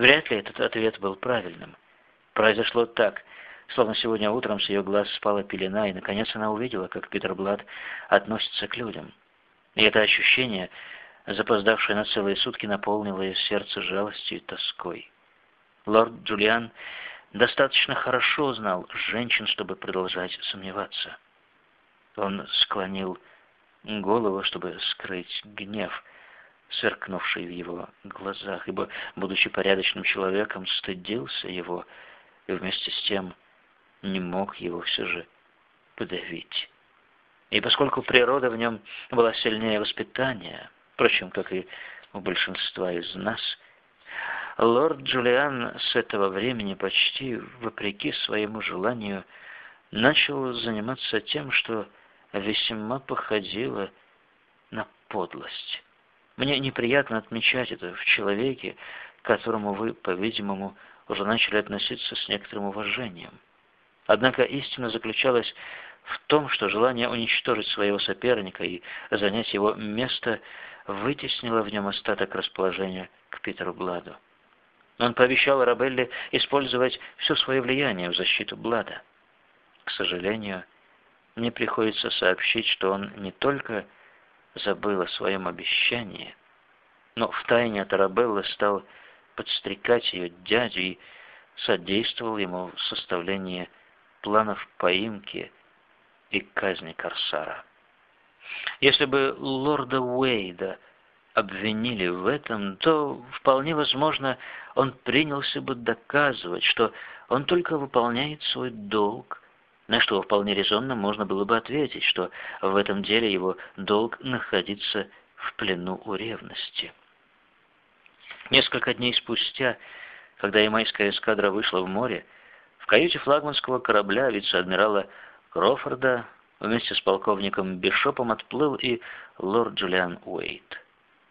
Вряд ли этот ответ был правильным. Произошло так, словно сегодня утром с ее глаз спала пелена, и, наконец, она увидела, как Питер Блад относится к людям. И это ощущение, запоздавшее на целые сутки, наполнило ее сердце жалостью и тоской. Лорд Джулиан достаточно хорошо знал женщин, чтобы продолжать сомневаться. Он склонил голову, чтобы скрыть гнев, сверкнувший в его глазах, ибо, будучи порядочным человеком, стыдился его и вместе с тем не мог его все же подавить. И поскольку природа в нем была сильнее воспитания, впрочем, как и у большинства из нас, лорд Джулиан с этого времени почти вопреки своему желанию начал заниматься тем, что весьма походило на подлость. Мне неприятно отмечать это в человеке, к которому вы, по-видимому, уже начали относиться с некоторым уважением. Однако истина заключалась в том, что желание уничтожить своего соперника и занять его место вытеснило в нем остаток расположения к Питеру Бладу. Он пообещал Арабелле использовать все свое влияние в защиту Блада. К сожалению, мне приходится сообщить, что он не только забыл о своем обещании, но втайне от Арабеллы стал подстрекать ее дядю и содействовал ему в составлении планов поимки и казни Корсара. Если бы лорда Уэйда обвинили в этом, то вполне возможно он принялся бы доказывать, что он только выполняет свой долг, на что вполне резонно можно было бы ответить, что в этом деле его долг находиться в плену у ревности. Несколько дней спустя, когда ямайская эскадра вышла в море, в каюте флагманского корабля вице-адмирала Крофорда вместе с полковником Бишопом отплыл и лорд Джулиан Уэйт.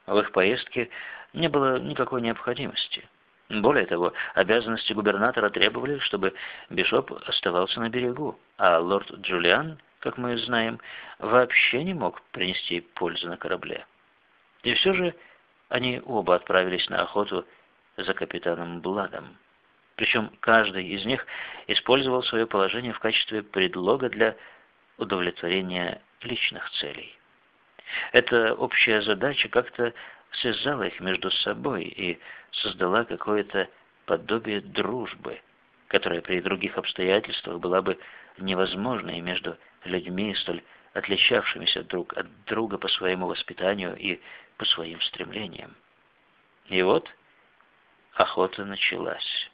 В их поездке не было никакой необходимости. Более того, обязанности губернатора требовали, чтобы Бишоп оставался на берегу, а лорд Джулиан, как мы знаем, вообще не мог принести пользу на корабле. И все же они оба отправились на охоту за капитаном Бладом. Причем каждый из них использовал свое положение в качестве предлога для удовлетворения личных целей. Эта общая задача как-то связала их между собой и создала какое-то подобие дружбы, которая при других обстоятельствах была бы невозможной между людьми, столь отличавшимися друг от друга по своему воспитанию и по своим стремлениям. И вот охота началась.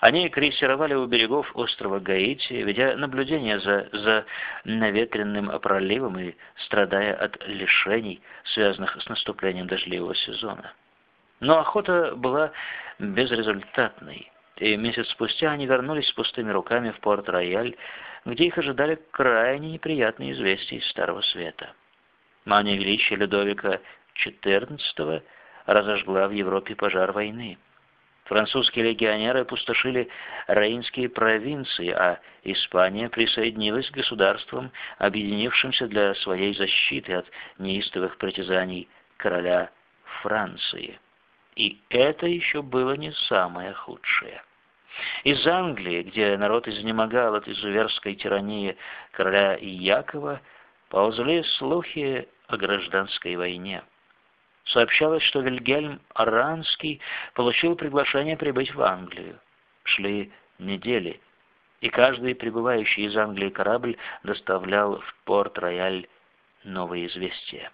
Они крейсировали у берегов острова Гаити, ведя наблюдение за, за наветренным проливом и страдая от лишений, связанных с наступлением дождливого сезона. Но охота была безрезультатной, и месяц спустя они вернулись с пустыми руками в Порт-Рояль, где их ожидали крайне неприятные известия из Старого Света. Мания величия Людовика XIV разожгла в Европе пожар войны. Французские легионеры опустошили рейнские провинции, а Испания присоединилась к государствам, объединившимся для своей защиты от неистовых притязаний короля Франции. И это еще было не самое худшее. Из Англии, где народ изнемогал от изуверской тирании короля Якова, ползли слухи о гражданской войне сообщалось, что Вильгельм Аранский получил приглашение прибыть в Англию. Шли недели, и каждый прибывающий из Англии корабль доставлял в порт-рояль новые известия.